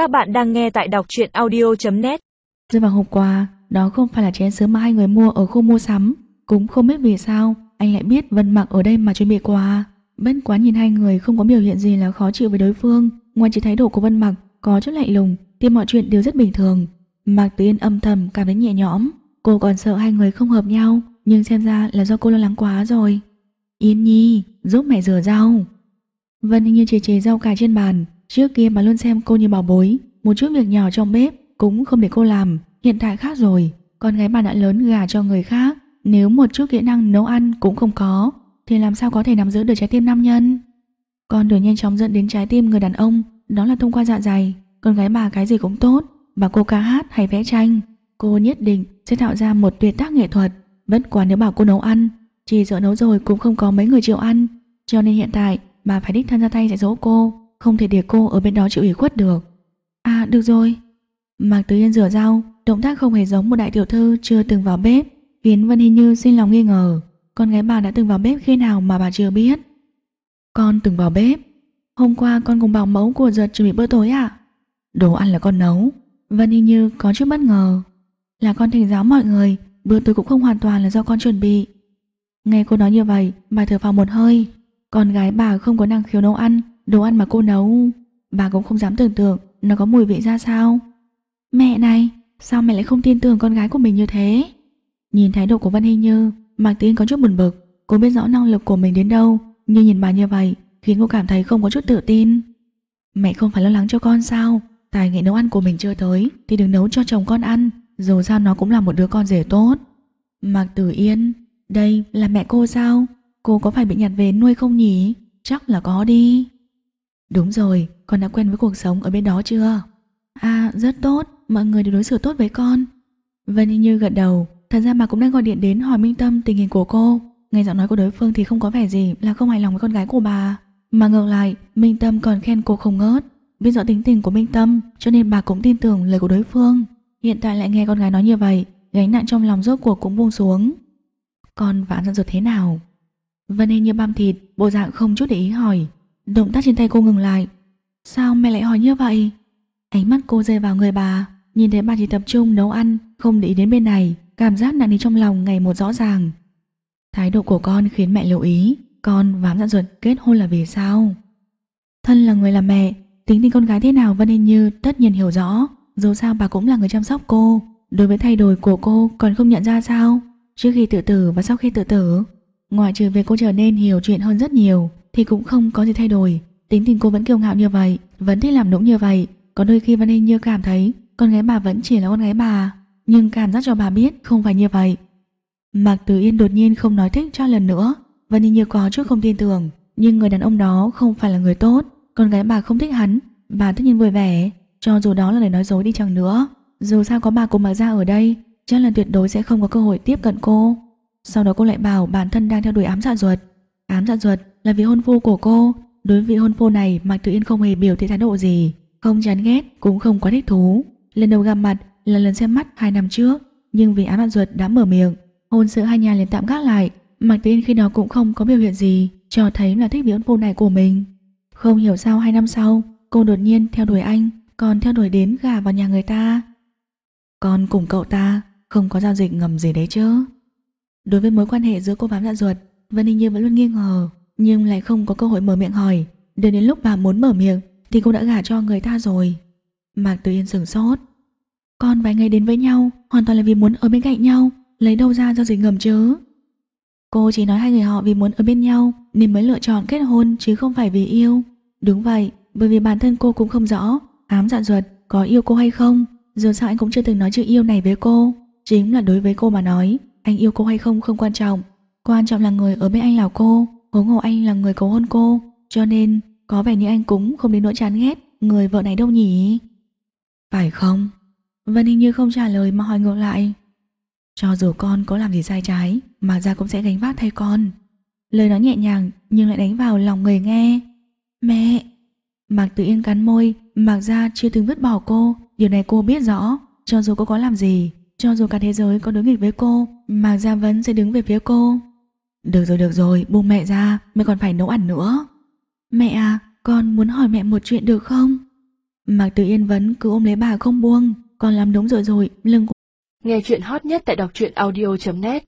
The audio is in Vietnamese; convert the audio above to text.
Các bạn đang nghe tại đọc truyện audio.net Rơi vào hộp quà, đó không phải là chén sứ mà hai người mua ở khu mua sắm. Cũng không biết vì sao, anh lại biết Vân Mặc ở đây mà chuẩn bị quà. bên quán nhìn hai người không có biểu hiện gì là khó chịu với đối phương, ngoài chỉ thái độ của Vân Mặc có chút lạnh lùng, thì mọi chuyện đều rất bình thường. Mạc Tuyên âm thầm cảm thấy nhẹ nhõm, cô còn sợ hai người không hợp nhau, nhưng xem ra là do cô lo lắng quá rồi. Yên Nhi, giúp mẹ rửa rau. Vân như chế chế rau cải trên bàn, trước kia bà luôn xem cô như bảo bối, một chút việc nhỏ trong bếp cũng không để cô làm, hiện tại khác rồi, con gái bà đã lớn gà cho người khác, nếu một chút kỹ năng nấu ăn cũng không có, thì làm sao có thể nắm giữ được trái tim nam nhân? Con đường nhanh chóng dẫn đến trái tim người đàn ông, đó là thông qua dạ dày, con gái bà cái gì cũng tốt, bà cô ca hát hay vẽ tranh, cô nhất định sẽ tạo ra một tuyệt tác nghệ thuật, bất quá nếu bảo cô nấu ăn, chỉ sợ nấu rồi cũng không có mấy người chịu ăn, cho nên hiện tại bà phải đích thân ra tay dạy dỗ cô, không thể để cô ở bên đó chịu ủy khuất được. À được rồi. Mạc Tứ Yên rửa rau, động tác không hề giống một đại tiểu thư chưa từng vào bếp, khiến Vân Hình Như xin lòng nghi ngờ, con gái bà đã từng vào bếp khi nào mà bà chưa biết. Con từng vào bếp. Hôm qua con cùng bảo mẫu của giật chuẩn bị bữa tối ạ. Đồ ăn là con nấu. Vân Hình Như có chút bất ngờ. Là con thỉnh giáo mọi người, bữa tối cũng không hoàn toàn là do con chuẩn bị. Nghe cô nói như vậy, bà thở vào một hơi. Con gái bà không có năng khiếu nấu ăn, đồ ăn mà cô nấu, bà cũng không dám tưởng tượng nó có mùi vị ra sao. Mẹ này, sao mẹ lại không tin tưởng con gái của mình như thế? Nhìn thái độ của Vân Hình Như, Mạc Tiên có chút buồn bực, cô biết rõ năng lực của mình đến đâu, nhưng nhìn bà như vậy khiến cô cảm thấy không có chút tự tin. Mẹ không phải lo lắng cho con sao? Tài nghệ nấu ăn của mình chưa tới thì đừng nấu cho chồng con ăn, dù sao nó cũng là một đứa con rể tốt. Mạc Tử Yên, đây là mẹ cô sao? Cô có phải bị nhặt về nuôi không nhỉ? Chắc là có đi. Đúng rồi, con đã quen với cuộc sống ở bên đó chưa? À, rất tốt, mọi người đều đối xử tốt với con. Vân Như gật đầu, thật ra bà cũng đang gọi điện đến hỏi Minh Tâm tình hình của cô. Nghe giọng nói của đối phương thì không có vẻ gì là không hài lòng với con gái của bà. Mà ngược lại, Minh Tâm còn khen cô không ngớt. Biết rõ tính tình của Minh Tâm, cho nên bà cũng tin tưởng lời của đối phương. Hiện tại lại nghe con gái nói như vậy, gánh nặng trong lòng rốt cuộc cũng buông xuống. Con và ăn dột thế nào? Vân Hình như băm thịt, bộ dạng không chút để ý hỏi. Động tác trên tay cô ngừng lại. Sao mẹ lại hỏi như vậy? Ánh mắt cô rơi vào người bà, nhìn thấy bà chỉ tập trung nấu ăn, không để ý đến bên này, cảm giác nặng nề trong lòng ngày một rõ ràng. Thái độ của con khiến mẹ lưu ý, con và dặn ruột kết hôn là vì sao? Thân là người làm mẹ, tính tình con gái thế nào Vân Hình Như tất nhiên hiểu rõ, dù sao bà cũng là người chăm sóc cô, đối với thay đổi của cô còn không nhận ra sao? Trước khi tự tử và sau khi tự tử, ngoại trừ việc cô trở nên hiểu chuyện hơn rất nhiều, thì cũng không có gì thay đổi. Tính tình cô vẫn kiêu ngạo như vậy, vẫn thích làm nũng như vậy. Có đôi khi Văn Hình như cảm thấy con gái bà vẫn chỉ là con gái bà, nhưng cảm giác cho bà biết không phải như vậy. Mạc Tử Yên đột nhiên không nói thích cho lần nữa, Văn Hình như có chút không tin tưởng, nhưng người đàn ông đó không phải là người tốt, con gái bà không thích hắn, bà tất nhiên vui vẻ, cho dù đó là lời nói dối đi chăng nữa. Dù sao có bà cùng bà ra ở đây, chắc là tuyệt đối sẽ không có cơ hội tiếp cận cô. Sau đó cô lại bảo bản thân đang theo đuổi ám dạ ruột. Ám dạ ruột là vị hôn phu của cô, đối với hôn phu này Mạc Tử Yên không hề biểu thị thái độ gì, không chán ghét cũng không quá thích thú. Lần đầu gặp mặt là lần xem mắt hai năm trước, nhưng vì ám dạ ruột đã mở miệng, hôn sự hai nhà liền tạm gác lại. Mạc Tử Yên khi đó cũng không có biểu hiện gì, cho thấy là thích vị hôn phu này của mình. Không hiểu sao hai năm sau, cô đột nhiên theo đuổi anh, còn theo đuổi đến gà vào nhà người ta. Còn cùng cậu ta không có giao dịch ngầm gì đấy chứ. Đối với mối quan hệ giữa cô bám dạ ruột, Vân Hình Như vẫn luôn nghi ngờ, nhưng lại không có cơ hội mở miệng hỏi. Đến đến lúc bà muốn mở miệng thì cô đã gả cho người ta rồi. Mạc Tử Yên sửng sốt. Con vài ngày đến với nhau hoàn toàn là vì muốn ở bên cạnh nhau, lấy đâu ra giao dịch ngầm chứ. Cô chỉ nói hai người họ vì muốn ở bên nhau nên mới lựa chọn kết hôn chứ không phải vì yêu. Đúng vậy, bởi vì bản thân cô cũng không rõ ám dạ ruột có yêu cô hay không. Dù sao anh cũng chưa từng nói chữ yêu này với cô. Chính là đối với cô mà nói, anh yêu cô hay không không quan trọng. Quan trọng là người ở bên anh là cô, huống hồ anh là người cầu hôn cô, cho nên có vẻ như anh cũng không đến nỗi chán ghét người vợ này đâu nhỉ? Phải không? Vân hình như không trả lời mà hỏi ngược lại. Cho dù con có làm gì sai trái, mà ra cũng sẽ gánh vác thay con. Lời nói nhẹ nhàng nhưng lại đánh vào lòng người nghe. Mẹ! Mạc Tử Yên cắn môi, Mạc Gia chưa từng vứt bỏ cô, điều này cô biết rõ. Cho dù cô có làm gì, cho dù cả thế giới có đối nghịch với cô, Mạc Gia Vấn sẽ đứng về phía cô. Được rồi được rồi, buông mẹ ra, mẹ còn phải nấu ăn nữa. Mẹ à, con muốn hỏi mẹ một chuyện được không? Mạc Tử Yên Vấn cứ ôm lấy bà không buông, Con làm đúng rồi rồi, lưng Nghe chuyện hot nhất tại đọc truyện audio.net